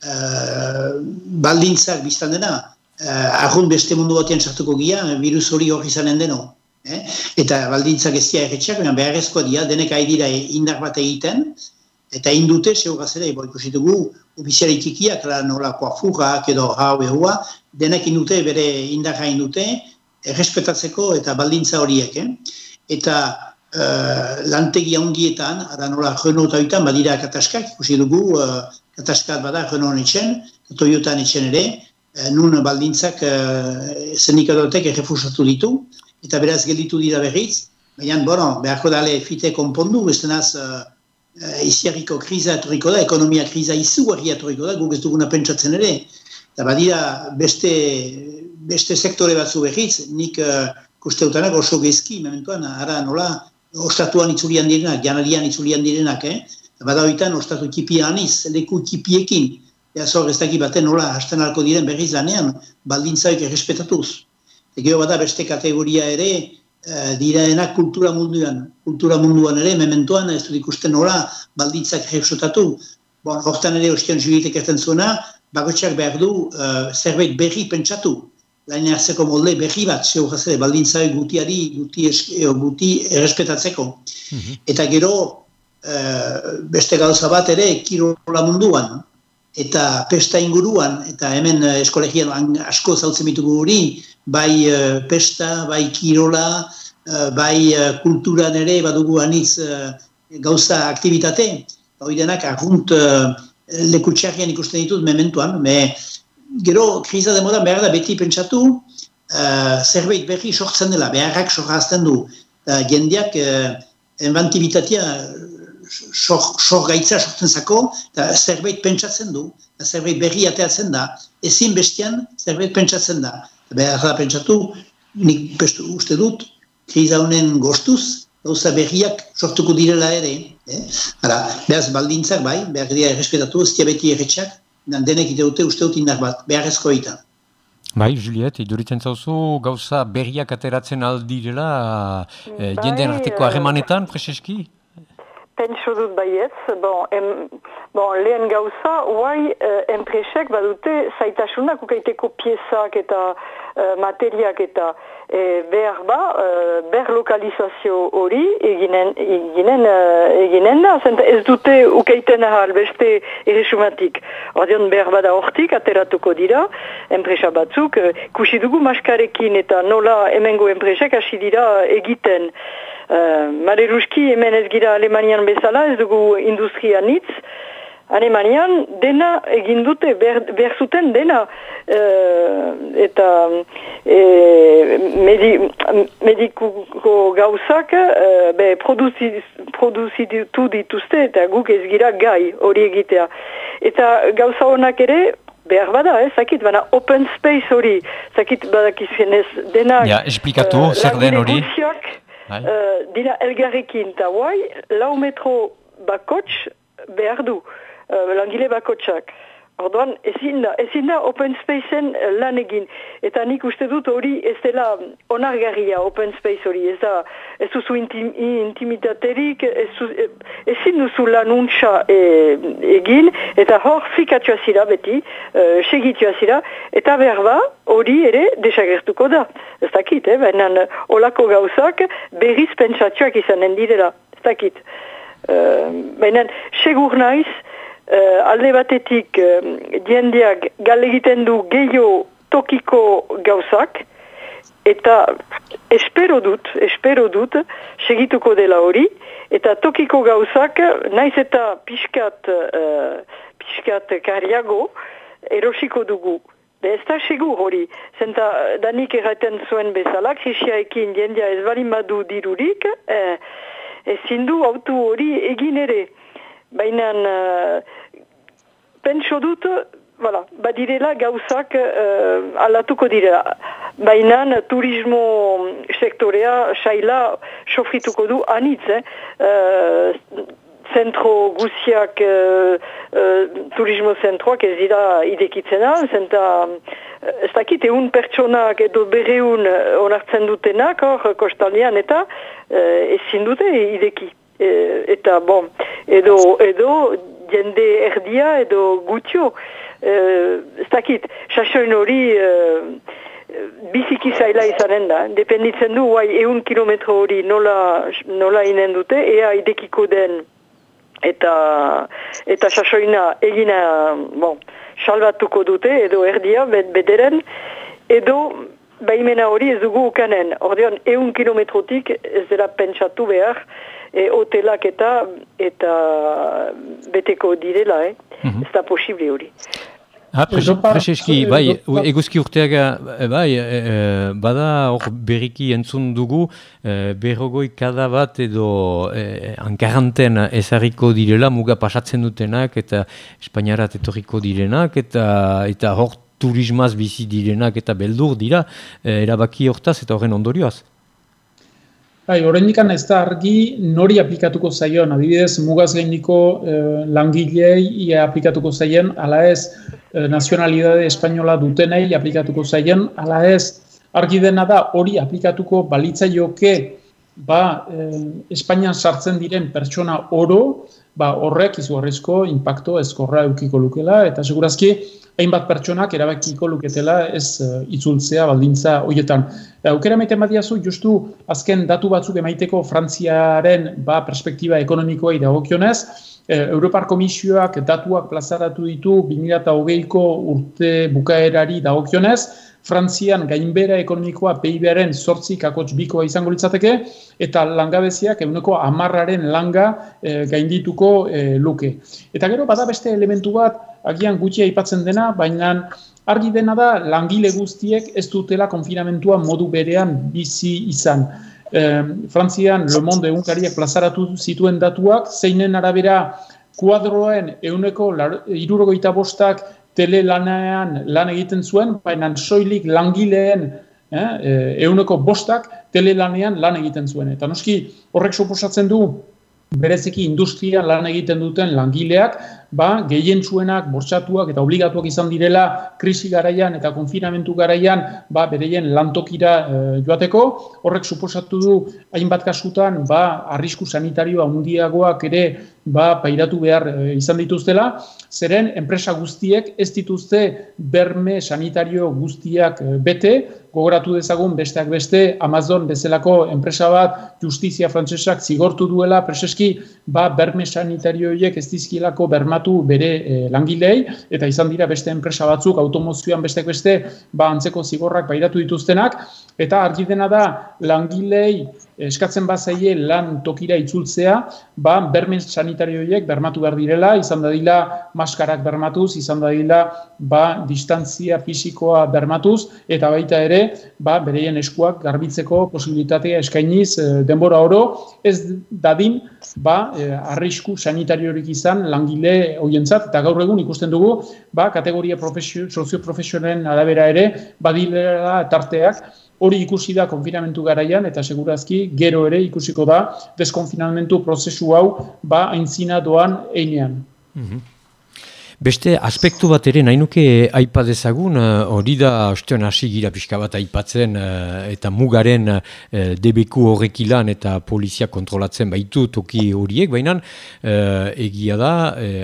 Uh, baldintzak biztan dena, uh, arrun beste mundu batean sartuko gira, virus hori hori izanen deno. Eh? Eta baldintzak ez dira erretxak, beharrezkoa dira, denek ari dira indar bat egiten, eta indute, zeugaz ere, bo ikusitugu, ofiziari txikiak, nola koafurrak edo hau behua, denek indute, bere indarra indute, errespetatzeko eta baldintza horiek. Eh? Eta uh, lantegi handietan, ara nola Renault eta badira kataskak, ikusi dugu, uh, kataskat bada Renault etxen, Toyota etxen ere, uh, nun baldintzak uh, zendikadotek errefusatu ditu, eta beraz gelditu dira berriz, baina, bueno, beharko dale fite konpondu, beste naz, uh, uh, iziarriko kriza etorriko da, ekonomia kriza izugarri etorriko da, guk ez duguna pentsatzen ere, eta badira beste, beste sektore batzu berriz, nik uh, kusteutanak oso gezki, mementuan, ara nola, ostatuan itzulian direnak, janarian itzulian direnak, eh? Bada hoitan, ostatu kipia aniz, leku kipiekin, Eta zor, ez daki baten nola, hasten alko diren berriz lanean, baldintzaik errespetatuz. Egeo bada beste kategoria ere, e, diraenak kultura munduan. Kultura munduan ere, mementoan, ez dut ikusten nola, balditzak jeusotatu. Bon, hortan ere, ostian jubiletek erten zuena, bagotxak behar du, uh, zerbait berri pentsatu. Lain hartzeko molde berri bat, zeu jazere, baldintzai gutiari, guti, eske, guti errespetatzeko. Mhm. Eta gero, uh, beste gauza bat ere, kirola munduan. Eta pesta inguruan, eta hemen eskolegian asko zautzen bitugu hori, bai uh, pesta, bai kirola, uh, bai kulturan ere, badugu anitz gauza aktivitate, hori denak argunt lekutxarrian ikusten ditut mementuan, me, gero kriza demodan behar da beti pentsatu, zerbait berri sortzen dela, beharrak sorrazten du, jendeak uh, inventibitatea sor, gaitza sortzen zako, eta zerbait pentsatzen du, zerbait berri ateatzen da, ezin bestian zerbait pentsatzen da behar da pentsatu, nik bestu, uste dut, kriza honen gostuz, gauza berriak sortuko direla ere. Eh? Hala, behaz baldintzak bai, behar dira errespetatu, ez beti erretxak, denek ite dute uste dut indar bat, behar ezko Bai, Juliet, iduritzen zauzu gauza berriak ateratzen aldirela eh, bai, jenden arteko harremanetan, preseski? Pentsu dut baiez, bon, em, bon, lehen gauza, guai eh, enpresek badute zaitasunak ukaiteko piezak eta eh, materiak eta eh, behar ba, eh, behar lokalizazio hori eginen, eginen, eh, eginen da, zenta ez dute ukaiten ahal beste erresumatik. Ordeon behar bada hortik ateratuko dira, enpresa batzuk, eh, kusi dugu maskarekin eta nola emengo enpresek hasi dira egiten. Uh, Mare Ruski hemen ez gira Alemanian bezala, ez dugu industria nitz. Alemanian dena egin dute, behar zuten dena. Uh, eta e, medi, medikuko gauzak uh, be, produzitu dituzte eta guk ez gira gai hori egitea. Eta gauza honak ere, behar bada, eh, zakit, baina open space hori, zakit badakizien ez dena... Ja, esplikatu, zer den hori? Uh, dira elgarrekin eta guai, lau metro bakots behar du, uh, langile bakotsak. Orduan, ezin da, ezin da open spaceen lan egin. Eta nik uste dut hori ez dela onargarria open space hori. Ez da, ez duzu intim, intimitaterik, ez ezin duzu lanuntza e, egin, eta hor fikatua zira beti, uh, segitua zira, eta berba hori ere desagertuko da. Ez dakit, eh? baina olako gauzak berriz pentsatuak izanen direla. Ez dakit. Uh, baina segur naiz, uh, alde batetik uh, gal egiten du gehiago tokiko gauzak, eta espero dut, espero dut, segituko dela hori, eta tokiko gauzak, naiz eta pixkat, uh, pixkat kariago, erosiko dugu. Be ez da segur hori, zenta danik erraten zuen bezala, krisiaekin jendia ez bali madu dirurik, eh, ezin du autu hori egin ere. Baina pentso dut, voilà, badirela gauzak uh, alatuko dira. Baina turismo sektorea saila sofrituko du anitz, eh? Uh, zentro guziak uh, uh, turismo zentroak ez dira idekitzena, zenta ez dakit egun pertsonak edo berreun onartzen dutenak hor kostalian eta uh, ezin dute ideki. eta bon, edo, edo jende erdia edo gutxo. Uh, ez dakit, sasoin hori uh, biziki zaila izanen da. Dependitzen du, guai, eun kilometro hori nola, nola inen dute, ea idekiko den eta eta sasoina egina bon, salbatuko dute edo erdia bederen edo baimena hori ez dugu ukanen. Ordean, eun kilometrotik ez dela pentsatu behar e, hotelak eta eta beteko direla, eh? Mm ez da posible hori. Ha, preseski, bai, eguzki urteak, eh, bai, e, bada hor berriki entzun dugu, e, berrogoi kada bat edo e, ankaranten ezarriko direla, muga pasatzen dutenak, eta Espainiarat etorriko direnak, eta eta hor turismaz bizi direnak, eta beldur dira, e, erabaki hortaz, eta horren ondorioaz. Bai, horrendik ez da argi nori aplikatuko zaion, adibidez mugaz gainiko eh, langilei aplikatuko zaien, ala ez eh, nazionalidade espainola dutenei aplikatuko zaien, ala ez argi dena da hori aplikatuko balitzaioke ba, eh, Espainian sartzen diren pertsona oro, ba, horrek izugarrizko impacto ezkorra eukiko lukela, eta segurazki hainbat pertsonak erabakiko luketela ez uh, itzultzea baldintza horietan. Aukera maite badiazu, justu azken datu batzuk emaiteko Frantziaren ba, perspektiba ekonomikoa idagokionez, eh, Europar Komisioak datuak plazaratu ditu 2008ko urte bukaerari dagokionez, Frantzian gainbera ekonomikoa PIB-aren sortzi kakotx bikoa izango litzateke, eta langabeziak eguneko amarraren langa e, gaindituko eh, luke. Eta gero, bada beste elementu bat, agian gutxi aipatzen dena, baina argi dena da langile guztiek ez dutela konfinamentua modu berean bizi izan. E, Frantzian Le Monde egunkariak plazaratu zituen datuak, zeinen arabera kuadroen eguneko irurogoita bostak telelanean lan egiten zuen, baina soilik langileen eh, euneko bostak telelanean lan egiten zuen. Eta noski horrek suposatzen du bereziki industrian lan egiten duten langileak, ba, gehien zuenak, bortxatuak eta obligatuak izan direla krisi garaian eta konfinamentu garaian ba, bereien lantokira e, joateko. Horrek suposatu du hainbat kasutan ba, arrisku sanitarioa mundiagoak ere ba, pairatu behar e, izan dituztela, zeren enpresa guztiek ez dituzte berme sanitario guztiak e, bete, gogoratu dezagun besteak beste Amazon bezalako enpresa bat justizia frantsesak zigortu duela preseski ba berme sanitarioiek ez dizkielako bermatu bere e, langilei eta izan dira beste enpresa batzuk automozioan besteak beste ba antzeko zigorrak pairatu dituztenak eta argi dena da langilei eskatzen bazaie lan tokira itzultzea, ba, bermen sanitarioiek bermatu behar direla, izan dadila maskarak bermatuz, izan dadila ba, distantzia fisikoa bermatuz, eta baita ere, ba, bereien eskuak garbitzeko posibilitatea eskainiz e, denbora oro, ez dadin, ba, e, arrisku sanitariorik izan langile hoientzat eta gaur egun ikusten dugu, ba, kategoria profesio, sozioprofesionalen arabera ere, badilera tarteak, hori ikusi da konfinamentu garaian eta segurazki gero ere ikusiko da deskonfinamentu prozesu hau ba aintzina doan einean. Mhm. Beste aspektu bat ere nahi nuke aipa dezagun, eh, hori da ostean hasi gira pixka bat aipatzen eh, eta mugaren uh, debeku horrekilan eta polizia kontrolatzen baitu toki horiek, baina egia da,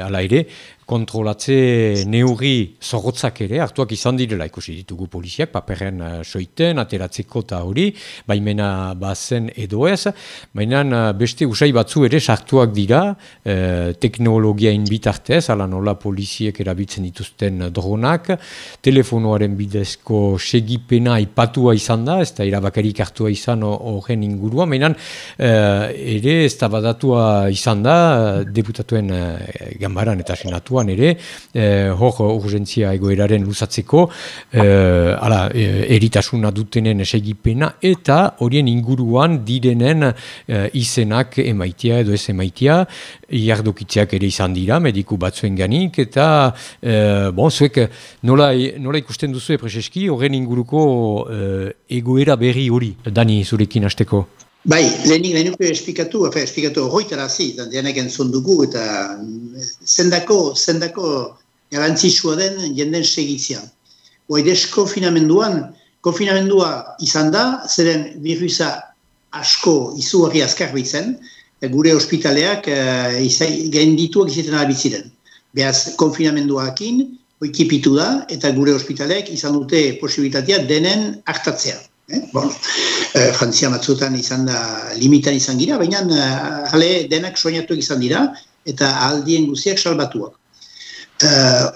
ala ere, kontrolatze neurri zorrotzak ere, hartuak izan direla. Ikusi ditugu poliziak, paperren uh, soiten, ateratzeko eta hori, baimena bazen edo ez, baina uh, beste usai batzu ere sartuak dira, uh, teknologia inbitartez, ala nola poliziek erabiltzen dituzten dronak, telefonoaren bidezko segipena ipatua izan da, ez da irabakarik hartua izan horren ingurua, baina ere ez da badatua izan da, deputatuen uh, gambaran eta senatua, ere, eh, hor urgentzia egoeraren luzatzeko, eh, ala, eh, eritasuna dutenen esegipena, eta horien inguruan direnen eh, izenak emaitia edo ez emaitia, iardokitzeak ere izan dira, mediku batzuen ganik, eta, eh, bon, zuek, nola, nola ikusten duzu epreseski, horren inguruko eh, egoera berri hori, Dani, zurekin hasteko? Bai, lehenik lehenik esplikatu, efe, esplikatu horretara zi, denek entzun dugu, eta zendako, zendako garantzitsua den jenden segitzia. Oedez konfinamenduan, konfinamendua izan da, zeren virusa asko izugarri azkar bitzen, gure ospitaleak uh, gen dituak izaten alabiziren. Beaz, konfinamenduakin, oikipitu da, eta gure ospitaleak izan dute posibilitatea denen hartatzea. Eh? Bon. Eh, Frantzia matzutan izan da limitan izan gira, baina uh, denak soinatu izan dira eta aldien guziak salbatuak. Uh,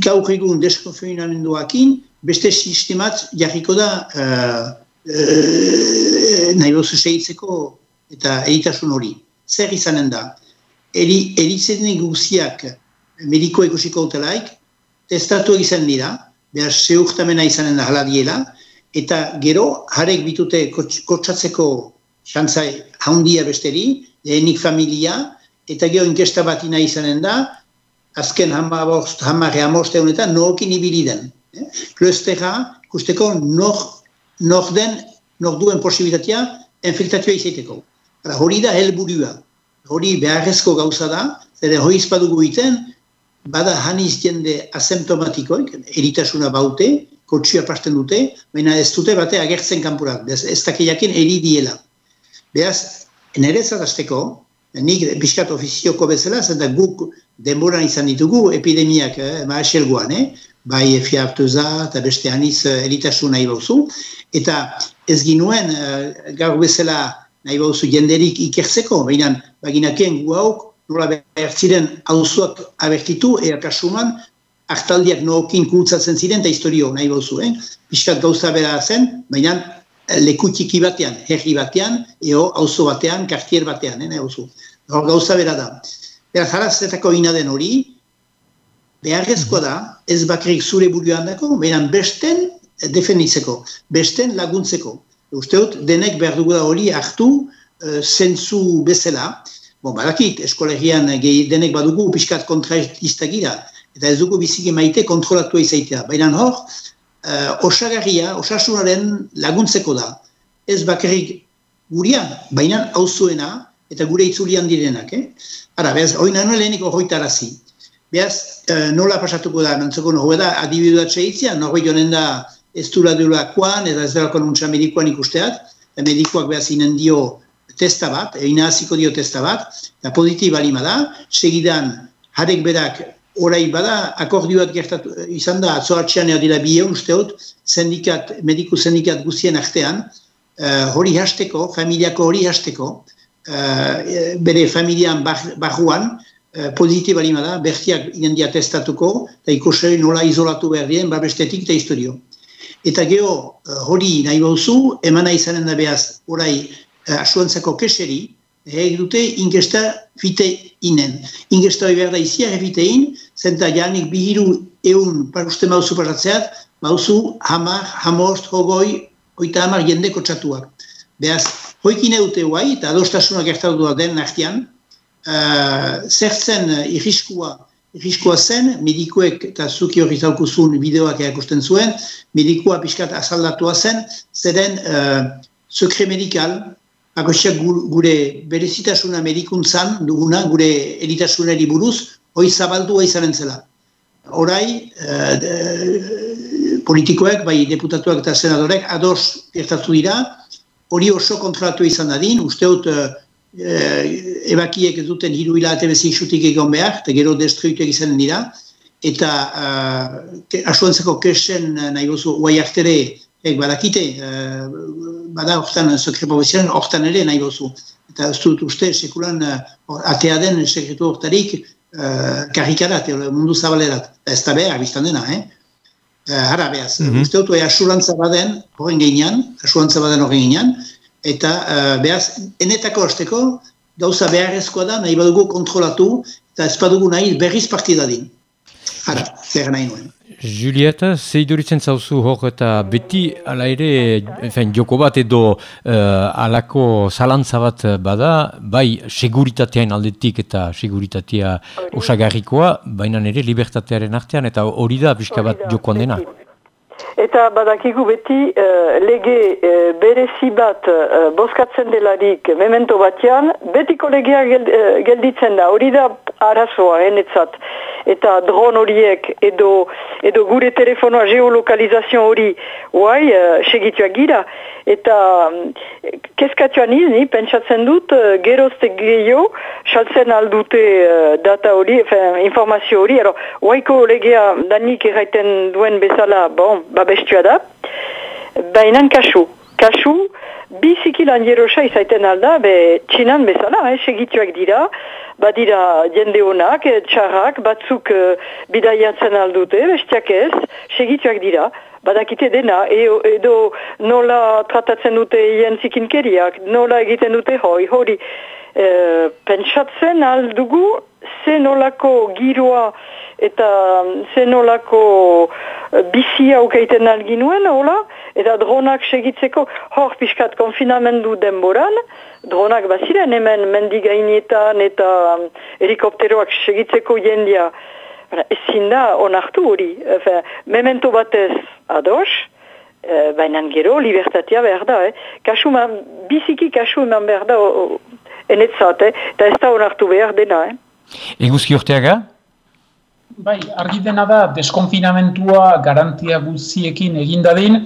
gaur egun deskonfinamenduakin, beste sistemat jarriko da uh, uh, nahi bozu segitzeko eta eritasun hori. Zer izanen da? Eri, eritzen guziak mediko ikusiko hotelaik, testatu izan dira, behar zeurtamena izanen da haladiela, eta gero jarek bitute kotsatzeko xantzai handia besteri, lehenik familia, eta gero inkesta bat ina izanen da, azken hama bost, hama reamoste honetan, norekin ibili den. Eh? Klostera, kusteko, nor, nor den, nor duen posibilitatea, infektatua izaiteko. Hori da helburua. Hori beharrezko gauza da, zede hori izpadugu iten, bada haniz jende asemptomatikoik, eritasuna baute, kotxua pasten dute, baina ez dute bate agertzen kanpurak, ez, ez dakiakin eri diela. Beaz, nire zatazteko, nik biskat ofizioko bezala, zenta guk denboran izan ditugu epidemiak eh, maaselgoan, eh? bai fiartuza eta beste aniz eh, eritasun nahi bauzu, eta ez ginuen eh, gaur bezala nahi bauzu jenderik ikertzeko, baina baginaken gu hauk, nola behar ziren hauzuak abertitu, ea kasuman, hartaldiak nookin kultzatzen ziren eta historio nahi bauzu, eh? Piskat gauza bera zen, baina eh, lekutiki batean, herri batean, eo auzo batean, kartier batean, eh, nahi bauzu. Gauza bera da. Beraz, harazetako ina den hori, beharrezkoa da, ez bakrik zure buruan dako, baina besten defenditzeko, besten laguntzeko. Uste dut, denek behar dugu da hori hartu, uh, zentzu bezala, Bon, badakit, eskolegian denek badugu piskat kontraiztagira, eta ez dugu biziki maite kontrolatu izaitea. Baina hor, uh, osagarria, osasunaren laguntzeko da. Ez bakarrik guria, baina hauzuena eta gure itzulian direnak. Eh? Ara, behaz, hori nano lehenik horretarazi. Beaz, uh, nola pasatuko da, nantzeko nogu da, adibidu da txaitzia, norbait honen da ez dula dulakoan, eta ez dela nuntza medikoan ikusteat, medikoak behaz inen dio testa bat, hasiko dio testa bat, eta pozitiba lima da, segidan harek berak orai bada, akordioat gertatu izan da, atzoatxean dira bi egun usteot, sendikat, mediku sendikat guzien artean, uh, hori hasteko, familiako hori hasteko, uh, bere familian barruan, uh, pozitiba lima da, bertiak inendia testatuko, eta ikuseri nola izolatu behar dien, babestetik eta historio. Eta geho, hori nahi bauzu, emana izanen da behaz, orai, uh, asuantzako keseri, egin dute inkesta fite inen. Inkesta hori behar da izia fite in, zenta janik bihiru egun paruste mauzu pasatzeat, mauzu hamar, hamost, hogoi, oita hamar jende kotsatuak. Beaz, hoikin edute guai, eta adostasunak gertatu den nartian, uh, zertzen irriskua, irriskua zen, medikuek eta zuki hori zaukuzun bideoak erakusten zuen, medikua pixkat azaldatua zen, zeren uh, sekre medikal, Akosia gure berezitasuna medikuntzan duguna, gure eritasunari buruz, hoi zabaldua izanen zela. Horai, eh, politikoek, bai deputatuak eta senadorek, ados gertatu dira, hori oso kontrolatu izan dadin, usteot eh, ebakiek duten hiru hilate bezik xutik egon behar, eta gero destruituak izanen dira, eta eh, asuantzako kesen nahi gozu, guai aktere, ek badakite, uh, bada hortan sekretu beziren, hortan ere nahi gozu. Eta ez dut uste, sekulan uh, atea den sekretu hortarik uh, karikarat, mundu zabalerat. Ez da behar, biztan dena, eh? Uh, hara behaz, mm -hmm. uste dut, asurantza baden horren gehinean, asurantza baden horren gehinean, eta uh, behaz, enetako hasteko, gauza beharrezkoa da, nahi badugu kontrolatu, eta ez badugu nahi berriz partidadin. Hara, zer nahi nuen. Julieta, zeiduritzen zauzu hor eta beti ala ere, efen, joko bat edo uh, alako zalantza bat bada, bai seguritatean aldetik eta seguritatea osagarrikoa, baina nire libertatearen artean eta hori da pixka bat jokoan dena. Eta badakigu beti uh, lege uh, berezi bat uh, boskatzen delarik memento batean, beti kolegia gelditzen da, hori da arazoa, enetzat eta dron horiek edo, edo gure telefonoa geolokalizazio hori guai uh, segituak gira. Eta um, kezkatuan izni pentsatzen dut uh, gerozte gehiago saltzen aldute uh, data hori, informazio hori. Ero guaiko legea danik erraiten duen bezala bon, babestua da bainan kasu. Kasu biziki lan jerosa izaiten alda be txinan bezala, eh, segituak dira badira jende honak, eh, txarrak, batzuk uh, bidaiatzen aldute, bestiak ez, segituak dira, badakite dena, e, edo nola tratatzen dute hien zikinkeriak, nola egiten dute hoi, hori, e, pentsatzen aldugu, ze nolako giroa eta ze nolako bizia aukaiten alginuen, hola, eta dronak segitzeko, hor pixkat konfinamendu denboran, dronak baziren hemen mendigainietan eta um, helikopteroak segitzeko jendia ezin da onartu hori. memento batez ados, e, baina gero libertatea behar da. Eh? Kasu man, biziki kasu eman behar da enetzat, eh? eta ez da onartu behar dena. Eh? Eguzki urteaga? Bai, argi dena da, deskonfinamentua garantia guziekin egindadin,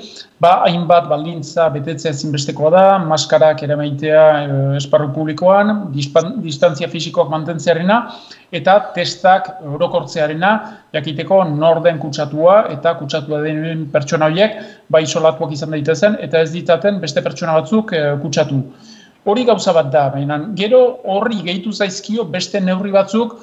ba, hainbat baldintza betetzea zinbestekoa da, maskarak eramaitea e, esparru publikoan, distantzia fisikoak mantentzearena, eta testak orokortzearena, jakiteko norden kutsatua eta kutsatua den pertsona horiek, bai isolatuak izan daitezen, eta ez ditaten beste pertsona batzuk e, kutsatu. Hori gauza bat da, baina gero horri gehitu zaizkio beste neurri batzuk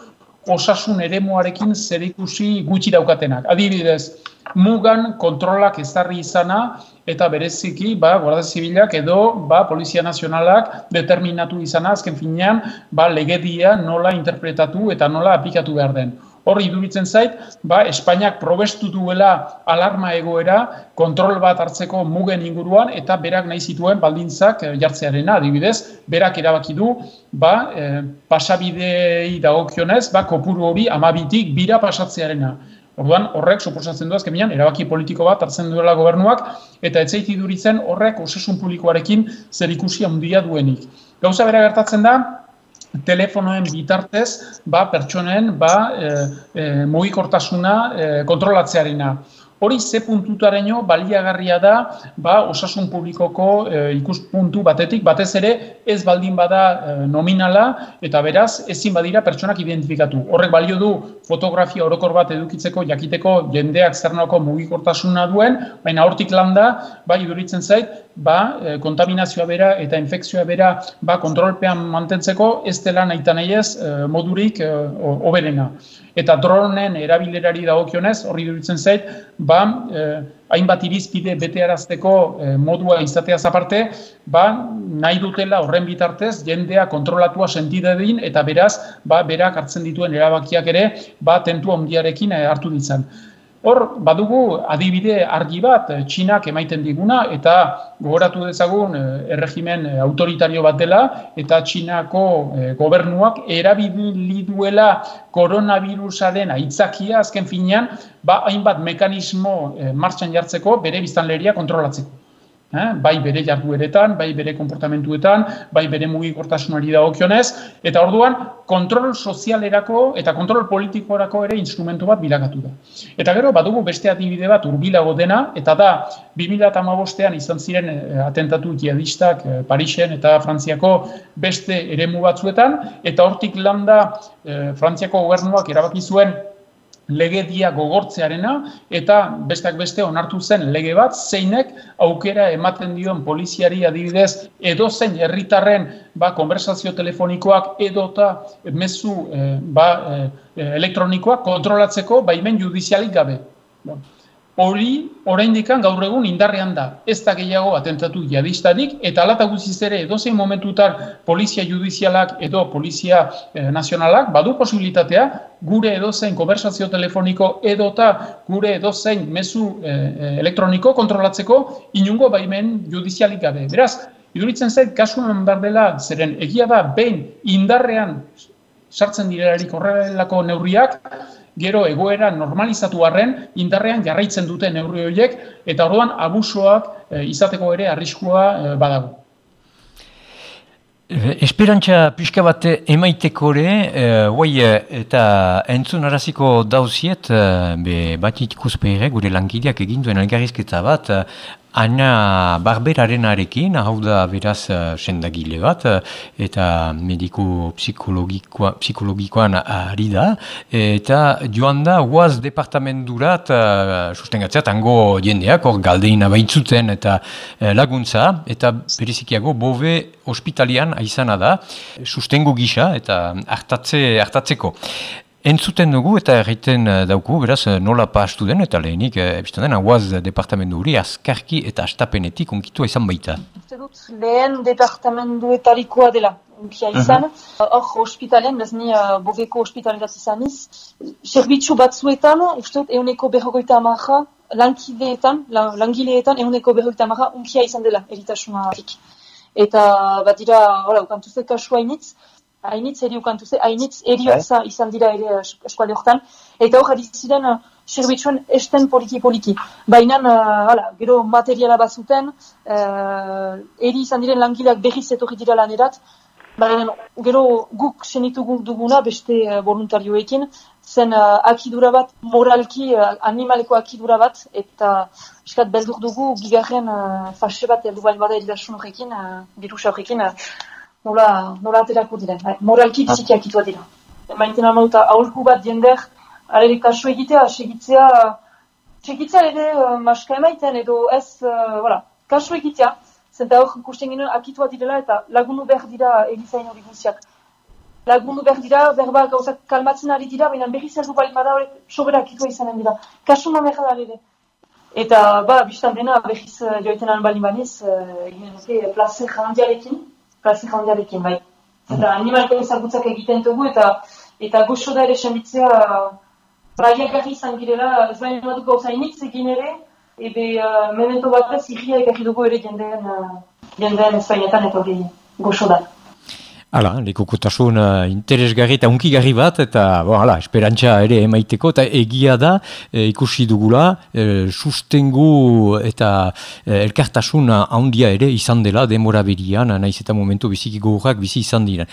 osasun eremuarekin zerikusi gutxi daukatenak. Adibidez, mugan kontrolak ezarri izana eta bereziki, ba, Guardia Zibilak edo ba, Polizia Nazionalak determinatu izana azken finean, ba, legedia nola interpretatu eta nola aplikatu behar den. Horri iduritzen zait, ba, Espainiak probestu duela alarma egoera kontrol bat hartzeko mugen inguruan eta berak nahi zituen baldintzak e, jartzearena, adibidez, berak erabaki du, ba, e, pasabidei dagokionez, ba, kopuru hori amabitik bira pasatzearena. Orduan, horrek suposatzen du azkemian, erabaki politiko bat hartzen duela gobernuak, eta etzaiti duritzen horrek osasun publikoarekin zer ikusi handia duenik. Gauza bera gertatzen da, telefonoen bitartez ba, pertsonen ba, e, e, mugikortasuna e, kontrolatzearena. Hori ze puntutaraino baliagarria da ba, osasun publikoko e, ikuspuntu batetik, batez ere ez baldin bada e, nominala eta beraz ezin badira pertsonak identifikatu. Horrek balio du fotografia orokor bat edukitzeko jakiteko jendeak zernako mugikortasuna duen, baina hortik landa, bai iduritzen zait, ba, e, kontaminazioa bera eta infekzioa bera ba, kontrolpean mantentzeko ez dela nahi nahi ez e, modurik e, oberena eta dronen erabilerari dagokionez, horri duritzen zait, ba, eh, hainbat irizpide betearazteko eh, modua izatea aparte, ba, nahi dutela horren bitartez jendea kontrolatua sentidedin eta beraz, ba, berak hartzen dituen erabakiak ere, ba, tentu ondiarekin eh, hartu ditzen. Hor, badugu adibide argi bat eh, Txinak emaiten diguna eta gogoratu dezagun eh, erregimen eh, autoritario bat dela eta Txinako gobernuak erabili duela koronavirusaren aitzakia azken finean ba hainbat mekanismo martxan jartzeko bere biztanleria kontrolatzeko eh? bai bere jardueretan, bai bere konportamentuetan, bai bere mugikortasunari dagokionez, eta orduan kontrol sozialerako eta kontrol politikorako ere instrumentu bat bilakatu da. Eta gero, badugu beste adibide bat urbilago dena, eta da 2008an izan ziren eh, atentatu jihadistak eh, Parisen eta Frantziako beste eremu batzuetan, eta hortik landa eh, Frantziako gobernuak erabaki zuen legedia gogortzearena eta besteak beste onartu zen lege bat zeinek aukera ematen dion poliziari adibidez edo zein herritarren ba, konversazio telefonikoak edota mezu eh, ba, eh, elektronikoak kontrolatzeko baimen judizialik gabe. Hori oraindikan gaur egun indarrean da. Ez da gehiago atentatu jadistadik eta alata guztiz ere edozein momentutar polizia judizialak edo polizia eh, nazionalak badu posibilitatea gure edozein konversazio telefoniko edota gure edozein mezu eh, elektroniko kontrolatzeko inungo baimen judizialik gabe. Beraz, iduritzen zait kasuan behar dela zeren egia da behin indarrean sartzen direlarik horrelako neurriak, gero egoera normalizatu arren indarrean jarraitzen dute neurri horiek eta orduan abusoak eh, izateko ere arriskua e, badago. Esperantza pixka bat emaiteko ere, e, eta entzun araziko dauziet, be, bat ikuspeire gure langileak eginduen algarrizketa bat, Ana Barberarenarekin, hau da beraz uh, sendagile bat, uh, eta mediku psikologikoan ari da, eta joan da guaz departamenturat uh, sustengatzea, tango jendeak, hor galdein abaitzuten eta laguntza, eta perizikiago bobe hospitalian aizana da, sustengo gisa eta hartatze, hartatzeko. Entzuten dugu eta erraiten eh, dauku, beraz, eh, nola pastu den eta lehenik, e, den, aguaz departamendu hori azkarki eta astapenetik unkitua izan baita. Uste dut, lehen departamendu etarikoa dela, izan. Mhm. Hor, uh -huh. hospitalen, bez ni uh, bogeko hospitalerat izan iz, serbitzu batzuetan, uste dut, euneko berrogoita amaja, lankideetan, langileetan, euneko berrogoita amaja, unkia izan dela, eritasuna. Eta, bat dira, hola, ukantuzek kasua initz, hainitz eri ukantu ze, hainitz eriotza eh? izan dira ere eskualde horretan, eta hor ziren uh, serbitxuen esten poliki-poliki. Baina, uh, gero materiala bat zuten, uh, eri izan diren langileak behiz etorri dira lanerat, baina gero guk senitu duguna beste uh, voluntarioekin, zen uh, akidura bat, moralki uh, animaleko akidura bat, eta eskat beldur dugu gigarren uh, fase bat eldu bain bada eridasun horrekin, uh, birusa horrekin, nola, nola aterako diren, bai, moralki ah. psikiak itua dira. Maiten amauta, aholku bat jender, alere kasu egitea, segitzea, segitzea ere uh, maska emaiten edo ez, uh, voilà, kasu egitea, zenta hor kusten ginen akitua direla eta lagunu behar dira egizain hori guziak. Lagunu behar dira, berba gauzak kalmatzen ari dira, baina berri zer du bali bada hori sobera akitua izanen dira. Kasu non behar da ere. Eta, ba, biztan dena, behiz uh, joitenan bali baniz, uh, egin nuke, plazer klase jandiarekin, bai. Eta animalko ezagutzak egiten dugu, eta eta goxo da ere senditzea braiak gari izan girela, ez baina bat gauza initz egin ere, ebe uh, memento bat ez irria ekarri dugu ere jendeen, uh, jendeen ez bainetan eta hori goxo da. Hala, lekukotasun uh, interesgarri eta unkigarri bat, eta bon, hala, esperantza ere emaiteko, eta egia da, e, ikusi dugula, e, sustengu eta e, elkartasun handia ere izan dela demora berian, naiz eta momentu biziki gogurrak bizi izan dira.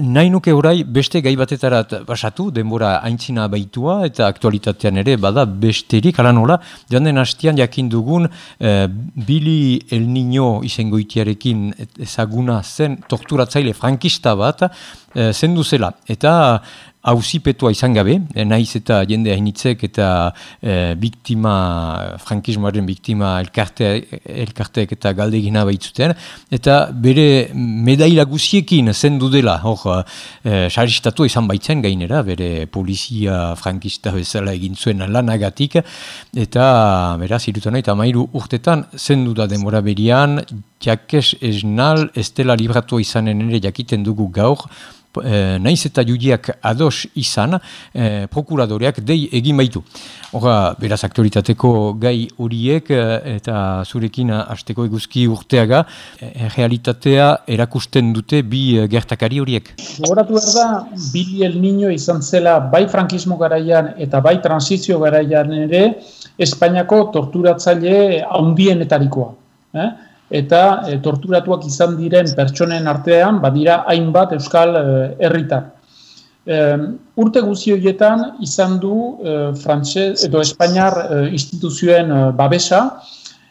Nahi nuke orai beste gai batetarat basatu, denbora aintzina baitua eta aktualitatean ere bada besterik, ala nola, joan den hastian jakin dugun eh, Billy El Niño izengoitiarekin ezaguna zen torturatzaile frankista bat eh, zendu zela. Eta hausipetua izan gabe, e, naiz eta jende hainitzek eta e, biktima, frankismoaren biktima elkarte, elkarteek eta galdegina baitzuten, eta bere medaila guziekin zendu dela, hor, e, saristatu izan baitzen gainera, bere polizia frankista bezala egin zuen lanagatik, eta beraz, irutan eta mairu urtetan zendu da demora berian, jakes esnal, estela libratu izanen ere jakiten dugu gaur, e, naiz eta judiak ados izan, e, prokuradoreak dei egin baitu. Hora, beraz aktualitateko gai horiek eh, eta zurekin hasteko eguzki urteaga, e, realitatea erakusten dute bi gertakari horiek. Behar da, Billy El Niño izan zela bai frankismo garaian eta bai transizio garaian ere, Espainiako torturatzaile haundienetarikoa. Eh? Eta e, torturatuak izan diren pertsonen artean badira hainbat euskal e, herritar. E, urte guzi horietan izan du e, frantses edo espainiar e, instituzioen e, babesa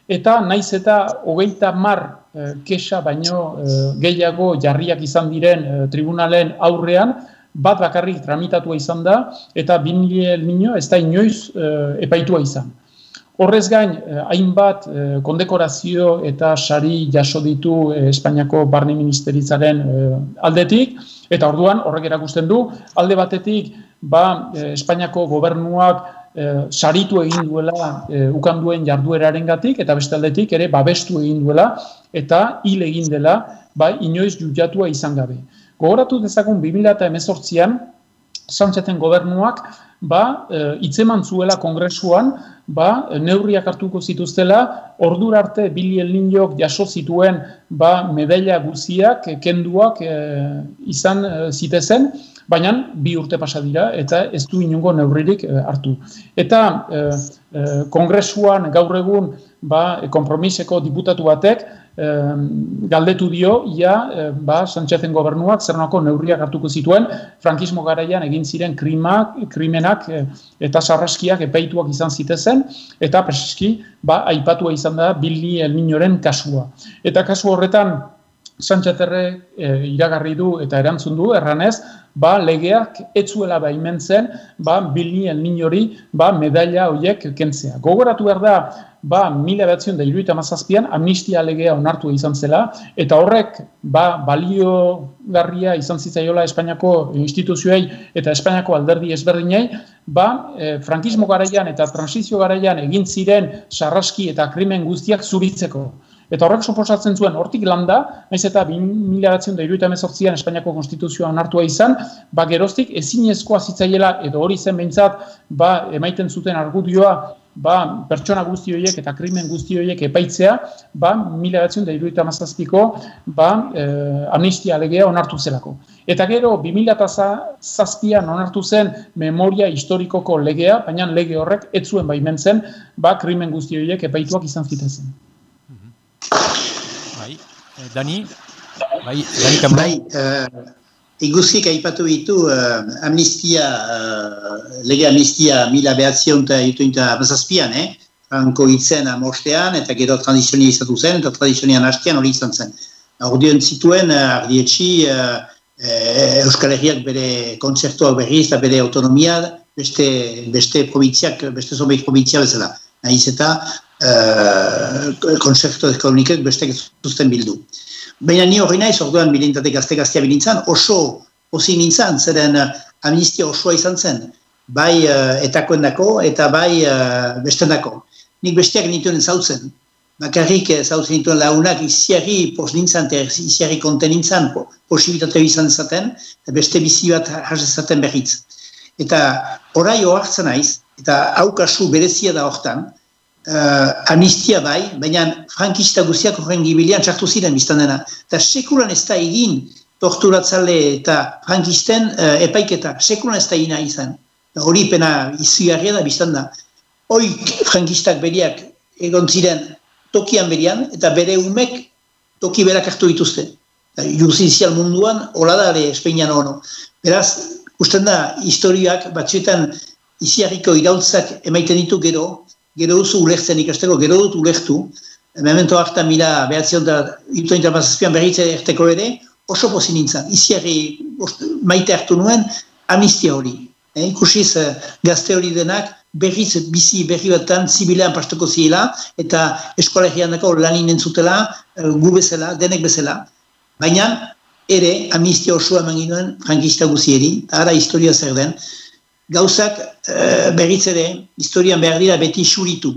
eta naiz eta hogeita mar e, kesa baino e, gehiago jarriak izan diren e, tribunalen aurrean bat bakarrik tramitatua izan da eta bin nino ez da inoiz e, epaitua izan. Horrez gain, eh, hainbat eh, kondekorazio eta sari jaso ditu eh, Espainiako Barne Ministeritzaren aldetik, eta orduan horrek erakusten du, alde batetik, ba, Espainiako gobernuak saritu egin duela ukanduen jardueraren gatik, eta beste aldetik ere babestu egin duela, eta hil egin dela, ba, inoiz jujatua izan gabe. Gogoratu dezagun 2018an, Sanchezen gobernuak, ba, itzeman zuela kongresuan, ba, neurriak hartuko zituztela, ordura arte Billy El jaso zituen ba, medaila guziak, kenduak e, izan e, zitezen, baina bi urte pasa dira eta ez du inungo neurririk e, hartu. Eta e, kongresuan gaur egun ba, kompromiseko diputatu batek, galdetu dio, ia, e, ba, Sanchezen gobernuak zernako neurriak hartuko zituen, frankismo garaian egin ziren krimak, krimenak e, eta sarraskiak epeituak izan zitezen, eta preseski, ba, aipatua izan da Billy El Niñoren kasua. Eta kasu horretan, Sanchezerre e, iragarri du eta erantzun du, erranez, ba, legeak etzuela baimentzen, ba, Billy El Niñori, ba, medaila horiek kentzea. Gogoratu behar da, ba, mila behatzion da iruita mazazpian, amnistia legea onartu izan zela, eta horrek, ba, balio garria izan zitzaiola Espainiako instituzioei eta Espainiako alderdi ezberdinei, ba, e, frankismo garaian eta transizio garaian egin ziren sarraski eta krimen guztiak zuritzeko. Eta horrek suposatzen zuen, hortik landa, naiz eta 2018an Espainiako konstituzioa onartua izan, ba geroztik ezinezkoa zitzaiela edo hori zen behintzat, ba emaiten zuten argudioa ba, pertsona guzti horiek eta krimen guzti horiek epaitzea, ba, mila batzen da ba, eh, amnistia legea onartu zelako. Eta gero, 2000 onartu zen memoria historikoko legea, baina lege horrek ez zuen baimen zen, ba, krimen guzti horiek epaituak izan zitezen. Bai, eh, Dani? Bai, Dani Bai, uh, Iguzik aipatu ditu uh, amnistia, uh, lege amnistia mila behatzion eta jutuinta amazazpian, eh? Franko hitzen amostean eta gero tradizionia izatu zen eta tradizionia hastean hori izan zen. Ordeon zituen uh, ardietxi uh, Euskal Herriak bere kontzertua berriz eta bere autonomia beste, beste provintziak, beste zombeit provintzia bezala. Nahiz eta uh, kontzertu ekonomikek beste zuzten bildu. Baina ni hori naiz, orduan bilintate gazte-gaztea bilintzan, oso posi nintzen, zeren uh, amnistia osoa izan zen, bai uh, etakoen dako eta bai uh, besten dako. Nik besteak nituen zautzen, bakarrik zautzen nituen launak iziari pos nintzen, iziari konten nintzen, po, posibilitate izan zaten, beste bizi bat jasezaten berriz. Eta orai oartzen naiz, eta haukasu berezia da hortan, uh, amnistia bai, baina frankista guztiak horren gibilian txartu ziren biztan dena. Eta sekulan ez da egin torturatzale eta frankisten uh, epaiketa, sekulan ez da ina izan. Hori pena izugarria da biztan da. Hoi frankistak beriak egon ziren tokian berian, eta bere umek toki berak hartu dituzte. justizial munduan, hola da ere Espainian ono. Beraz, usten da, historiak batzuetan iziarriko irautzak emaiten ditu gero, gero duzu ulektzen ikasteko, gero dut ulektu, memento hartan mila behatzion da, juto interpazazpian berritze erteko ere, oso pozi nintzen, iziarri maite hartu nuen, amnistia hori. Eh, ikusiz eh, gazte hori denak, berriz bizi berri batan zibilean pasteko ziela, eta eskolegian dako lanin entzutela, eh, gu bezala, denek bezala. Baina, ere, amnistia osoa eman ginoen frankista guzieri, ara historia zer den, gauzak e, berriz ere, historian behar dira beti suritu.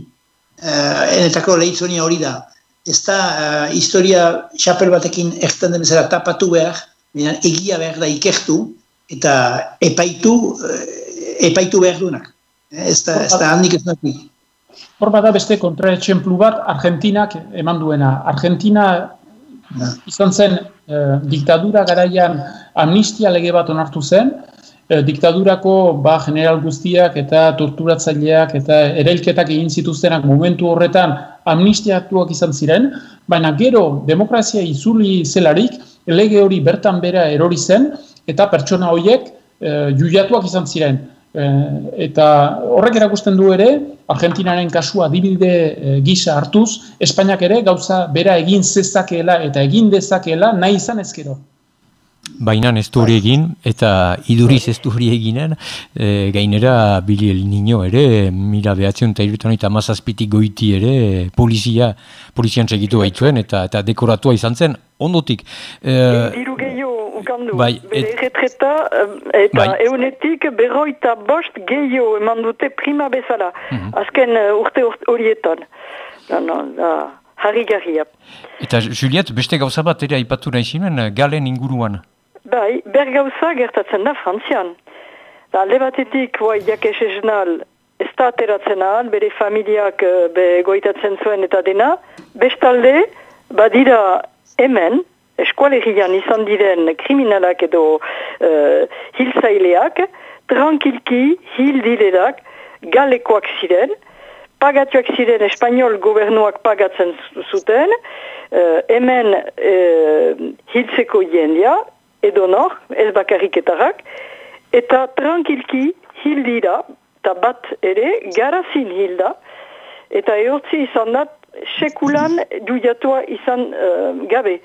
E, enetako lehitzonia hori da. Ez da, historia xapel batekin ertan den bezala tapatu behar, egia behar da ikertu, eta epaitu, epaitu behar duenak. Ez da, ez da handik ez Hor bada beste kontraetxemplu bat Argentinak eman duena. Argentina izan zen eh, diktadura garaian amnistia lege bat onartu zen, eh, diktadurako ba, general guztiak eta torturatzaileak eta erailketak egin zituztenak momentu horretan amnistiatuak izan ziren, baina gero demokrazia izuli zelarik lege hori bertan bera erori zen eta pertsona horiek eh, juiatuak izan ziren. Eh, eta horrek erakusten du ere, Argentinaren kasua dibide e, gisa hartuz, Espainiak ere gauza bera egin zezakeela eta egin dezakeela nahi izan ezkero. Baina ez du hori egin, eta iduriz ez du hori eginen, e, gainera Bili El Niño ere, mila behatzen eta irutan eta mazazpitik goiti ere, polizia, polizian segitu baitzuen, eta, eta dekoratua izan zen, ondotik. E, ukandu. Bai, Bere retreta eta bai. eunetik berroita bost gehiago eman dute prima bezala. Mhm. Azken uh, urte horietan. No, no, no, harri garria. Eta Juliet, beste gauza bat ere aipatu nahi zinen, uh, galen inguruan? Bai, ber gauza gertatzen da frantzian. Da, alde batetik, bai, jakes esnal, ez da ateratzen ahal, bere familiak uh, be goitatzen zuen eta dena, bestalde, badira hemen, eskualegian izan diren kriminalak edo uh, hilzaileak, tranquilki hil direnak galekoak ziren, pagatuak ziren espanol gobernuak pagatzen zuten, uh, hemen uh, hiltzeko jendia, edo nor, ez bakariketarak, eta tranquilki hil dira, eta bat ere, garazin hilda, eta eortzi izan dat, sekulan duiatua izan uh, gabe.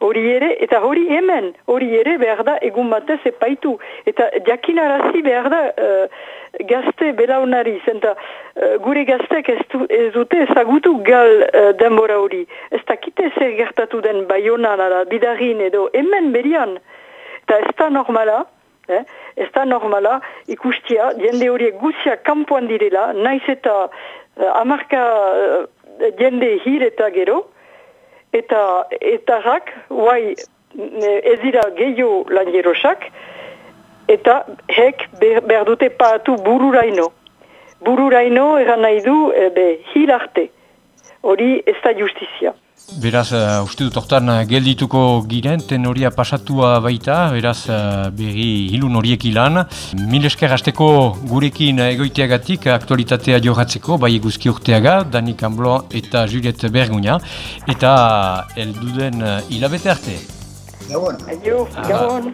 Hori ere, eta hori hemen, hori ere behar da egun batez epaitu. Eta jakinarazi behar da uh, gazte belaunari, zenta uh, gure gaztek ez, du, ez dute ezagutu gal uh, denbora hori. Ez dakite zer gertatu den baionan, ara, bidarin edo hemen berian. Eta ez da normala, eh? ez da normala ikustia, jende horiek guzia kampuan direla, naiz eta uh, amarka uh, jende hir eta gero, eta eta rak, guai ez dira gehiago lan jerosak, eta hek behar dute paatu bururaino. Bururaino eran nahi du ebe, hil arte. Hori ez da justizia. Beraz, uh, uste dut hortan uh, geldituko giren, ten horia pasatua baita, beraz, uh, berri hilun horiek ilan. Mil esker hasteko gurekin egoiteagatik aktualitatea johatzeko, bai eguzki urteaga, Danik Amblo eta Juliet Bergunia, eta elduden hilabete arte. Gabon. Aio, gabon.